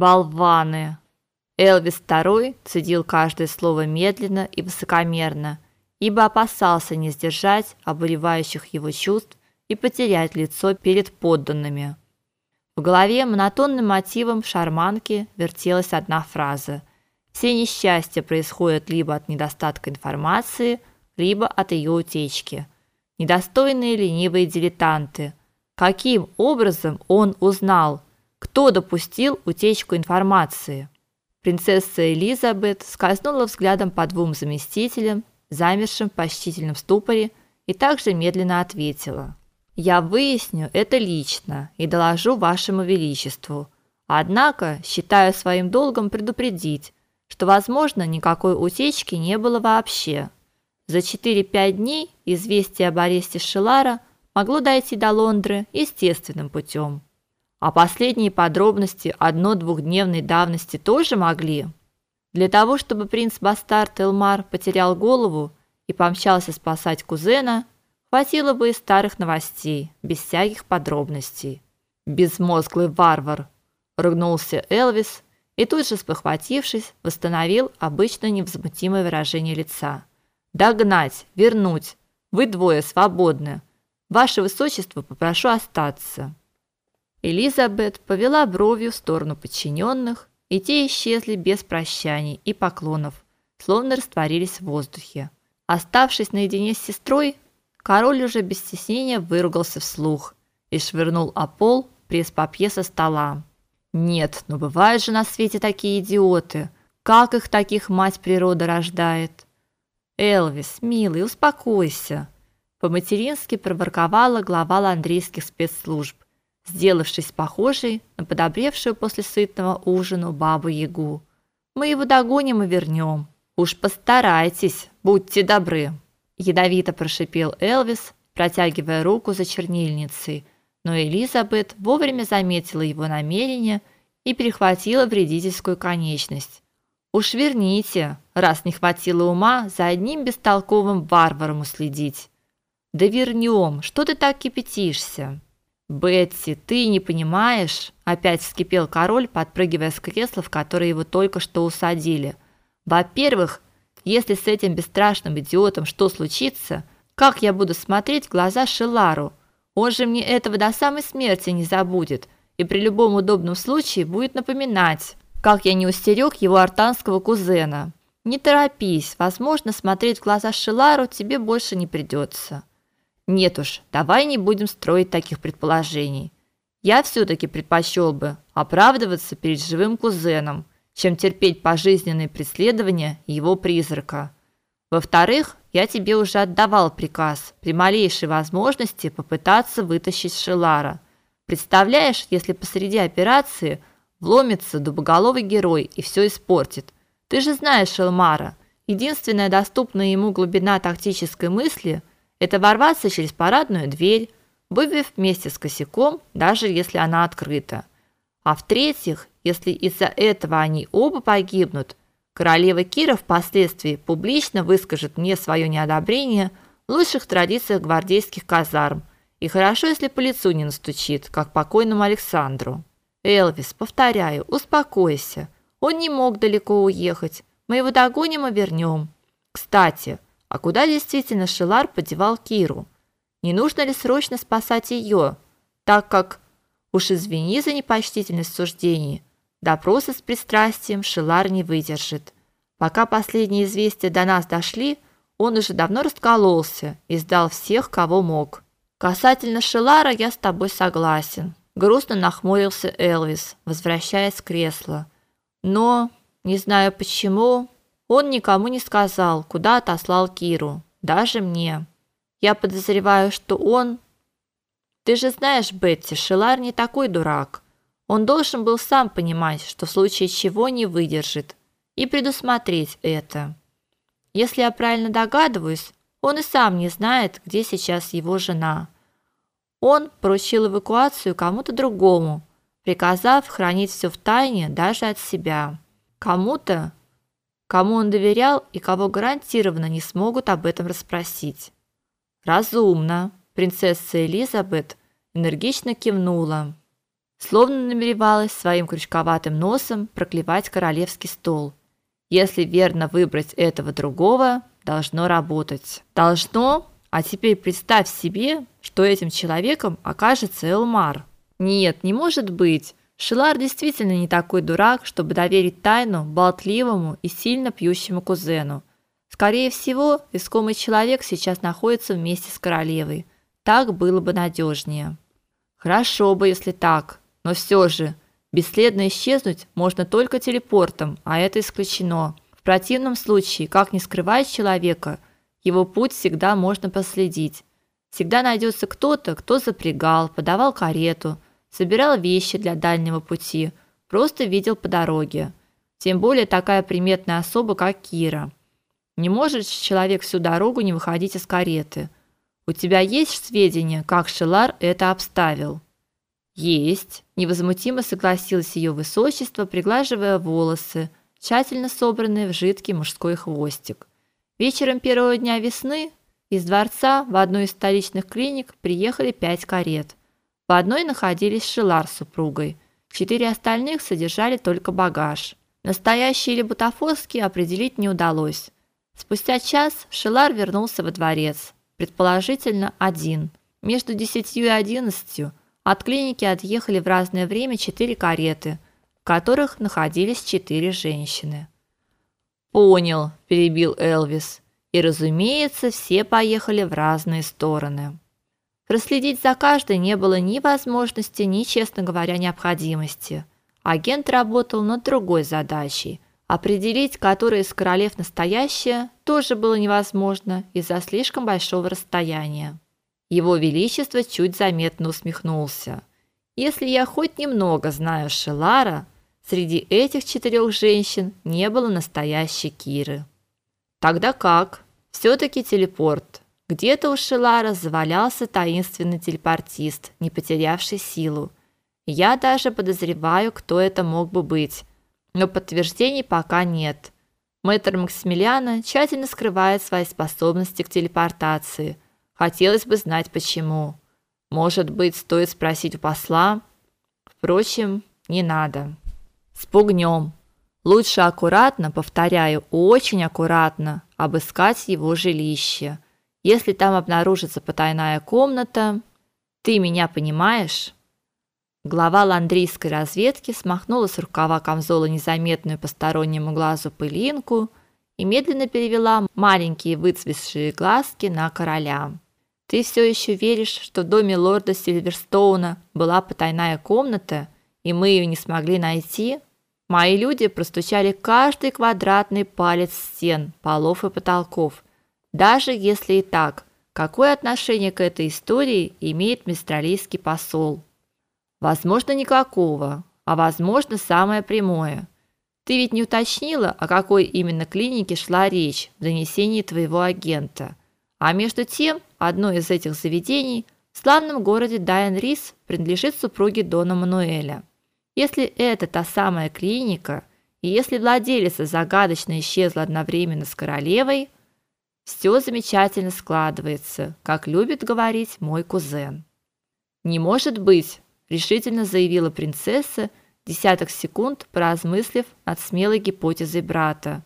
Болваны. Элвис II цедил каждое слово медленно и высокомерно, ибо опасался не сдержать обуревающих его чувств и потерять лицо перед подданными. В голове монотонным мотивом шарманки вертелась одна фраза: все несчастья происходят либо от недостатка информации, либо от ее утечки. Недостойные ленивые дилетанты. Каким образом он узнал, кто допустил утечку информации? Принцесса Элизабет скользнула взглядом по двум заместителям, замершим в почтительном ступоре, и также медленно ответила: "Я выясню это лично и доложу вашему величеству. Однако считаю своим долгом предупредить, что, возможно, никакой утечки не было вообще. За 4-5 дней известие об аресте Шилара могло дойти до Лондры естественным путем. А последние подробности одно-двухдневной давности тоже могли. Для того, чтобы принц-бастард Элмар потерял голову и помчался спасать кузена, хватило бы и старых новостей, без всяких подробностей. Безмозглый варвар, ругнулся Элвис и тут же, спохватившись, восстановил обычно невозмутимое выражение лица. Догнать, вернуть. Вы двое свободны. Ваше высочество, попрошу остаться. Элизабет повела бровью в сторону подчиненных, и те исчезли без прощаний и поклонов, словно растворились в воздухе. Оставшись наедине с сестрой, король уже без стеснения выругался вслух и швырнул о пол пресс-папье со стола. Нет, но бывают же на свете такие идиоты. Как их таких мать природа рождает? Элвис, милый, успокойся, по-матерински проворковала глава ландрийских спецслужб сделавшись похожей на подобревшую после сытного ужина бабу-ягу. Мы его догоним и вернем. Уж постарайтесь, будьте добры, ядовито прошипел Элвис, протягивая руку за чернильницей, но Элизабет вовремя заметила его намерение и перехватила вредительскую конечность. Уж верните, раз не хватило ума за одним бестолковым варваром уследить. Да вернем, что ты так кипятишься? Бетси, ты не понимаешь, опять вскипел король, подпрыгивая с кресла, в которое его только что усадили. Во-первых, если с этим бесстрашным идиотом что случится, как я буду смотреть в глаза Шелару? Он же мне этого до самой смерти не забудет и при любом удобном случае будет напоминать, как я не устерег его артанского кузена. Не торопись, возможно, смотреть в глаза Шелару тебе больше не придется. Нет уж, давай не будем строить таких предположений. Я все таки предпочел бы оправдываться перед живым кузеном, чем терпеть пожизненные преследования его призрака. Во-вторых, я тебе уже отдавал приказ при малейшей возможности попытаться вытащить Шелара. Представляешь, если посреди операции вломится дубоголовый герой и все испортит. Ты же знаешь Элмара. Единственная доступная ему глубина тактической мысли это ворваться через парадную дверь, выбив вместе с косяком, даже если она открыта. А в-третьих, если из-за этого они оба погибнут, королева Кира впоследствии публично выскажет мне свое неодобрение в лучших традициях гвардейских казарм. И хорошо, если по лицу не настучит, как покойному Александру. Элвис, повторяю, успокойся. Он не мог далеко уехать. Мы его догоним и вернем. Кстати, а куда действительно Шилар подевал Киру? Не нужно ли срочно спасать ее, так как уж извини за непочтительность суждений, допроса с пристрастием Шилар не выдержит. Пока последние известия до нас дошли, он уже давно раскололся и сдал всех, кого мог. Касательно Шилара я с тобой согласен. Грустно нахмурился Элвис, возвращаясь с кресла. Но, не знаю почему, он никому не сказал, куда отослал Киру, даже мне. Я подозреваю, что он Ты же знаешь, Бетти, Шилар не такой дурак. Он должен был сам понимать, что в случае чего не выдержит, и предусмотреть это. Если я правильно догадываюсь, он и сам не знает, где сейчас его жена. Он поручил эвакуацию кому-то другому, приказав хранить все в тайне даже от себя. Кому-то, кому он доверял и кого гарантированно не смогут об этом расспросить. Разумно, принцесса Элизабет энергично кивнула. словно намеревалась своим крючковатым носом проклевать королевский стол. Если верно выбрать этого другого, должно работать. Должно? А теперь представь себе, что этим человеком окажется Элмар. Нет, не может быть. Шилар действительно не такой дурак, чтобы доверить тайну болтливому и сильно пьющему кузену. Скорее всего, искомый человек сейчас находится вместе с королевой. Так было бы надежнее. Хорошо бы, если так, но все же бесследно исчезнуть можно только телепортом, а это исключено. В противном случае, как ни скрывать человека, его путь всегда можно проследить. Всегда найдется кто-то, кто запрягал, подавал карету, собирал вещи для дальнего пути, просто видел по дороге. Тем более такая приметная особа, как Кира. Не может человек всю дорогу не выходить из кареты. У тебя есть сведения, как Шелар это обставил? Есть, невозмутимо согласилась ее высочество, приглаживая волосы, тщательно собранные в жидкий мужской хвостик. Вечером первого дня весны из дворца в одну из столичных клиник приехали пять карет. В одной находились Шелар с супругой, четыре остальных содержали только багаж. Настоящий или бутафорский определить не удалось. Спустя час Шелар вернулся во дворец, предположительно один. Между десятью и одиннадцатью от клиники отъехали в разное время четыре кареты, в которых находились четыре женщины. Понял, перебил Элвис. И, разумеется, все поехали в разные стороны. Проследить за каждой не было ни возможности, ни, честно говоря, необходимости. Агент работал над другой задачей. Определить, которая из королев настоящая, тоже было невозможно из-за слишком большого расстояния. Его величество чуть заметно усмехнулся. Если я хоть немного знаю Шелара, среди этих четырех женщин не было настоящей Киры. Тогда как? все таки телепорт. Где-то у Шелара завалялся таинственный телепортист, не потерявший силу. Я даже подозреваю, кто это мог бы быть, но подтверждений пока нет. Мэтр Максимилиана тщательно скрывает свои способности к телепортации. Хотелось бы знать почему. Может быть, стоит спросить у посла? Впрочем, не надо. Спугнем. Лучше аккуратно, повторяю, очень аккуратно обыскать его жилище. Если там обнаружится потайная комната, ты меня понимаешь? Глава ландрийской разведки смахнула с рукава камзола незаметную постороннему глазу пылинку и медленно перевела маленькие выцветшие глазки на короля. Ты все еще веришь, что в доме лорда Сильверстоуна была потайная комната, и мы ее не смогли найти? Мои люди простучали каждый квадратный палец стен, полов и потолков. Даже если и так, какое отношение к этой истории имеет мистралийский посол? Возможно, никакого, а возможно, самое прямое. Ты ведь не уточнила, о какой именно клинике шла речь в донесении твоего агента. А между тем, одно из этих заведений в славном городе Дайан-Рис принадлежит супруге Дона Мануэля. Если это та самая клиника, и если владелица загадочно исчезла одновременно с королевой, все замечательно складывается, как любит говорить мой кузен. Не может быть, решительно заявила принцесса, десяток секунд поразмыслив над смелой гипотезой брата,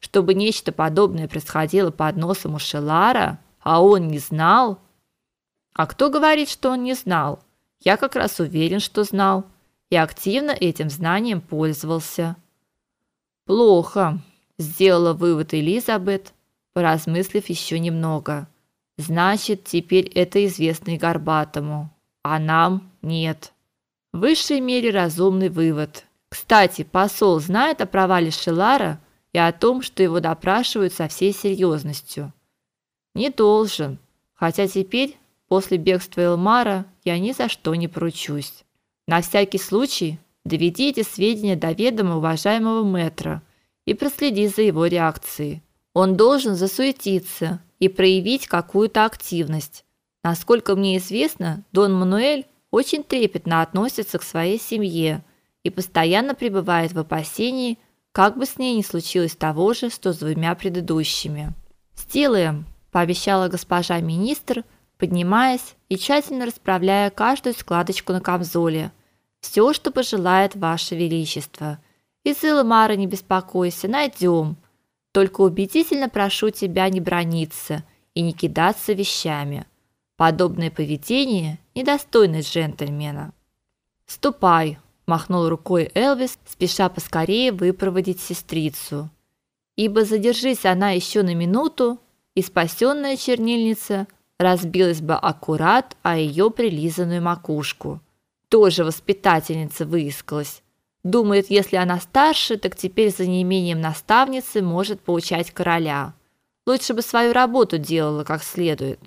чтобы нечто подобное происходило под носом у Шелара, а он не знал. А кто говорит, что он не знал? Я как раз уверен, что знал и активно этим знанием пользовался. Плохо, сделала вывод Элизабет, поразмыслив еще немного. Значит, теперь это известно и Горбатому, а нам нет. В высшей мере разумный вывод. Кстати, посол знает о провале Шелара и о том, что его допрашивают со всей серьезностью. Не должен, хотя теперь, после бегства Элмара, я ни за что не поручусь. На всякий случай доведи эти сведения до ведома уважаемого метра и проследи за его реакцией. Он должен засуетиться и проявить какую-то активность. Насколько мне известно, Дон Мануэль очень трепетно относится к своей семье и постоянно пребывает в опасении, как бы с ней не случилось того же, что с двумя предыдущими. "Сделаем", пообещала госпожа министр поднимаясь и тщательно расправляя каждую складочку на камзоле. Все, что пожелает ваше величество. И Мара, не беспокойся, найдем. Только убедительно прошу тебя не брониться и не кидаться вещами. Подобное поведение недостойно джентльмена. Ступай, махнул рукой Элвис, спеша поскорее выпроводить сестрицу. Ибо задержись она еще на минуту, и спасенная чернильница разбилась бы аккурат о ее прилизанную макушку. Тоже воспитательница выискалась. Думает, если она старше, так теперь за неимением наставницы может поучать короля. Лучше бы свою работу делала как следует.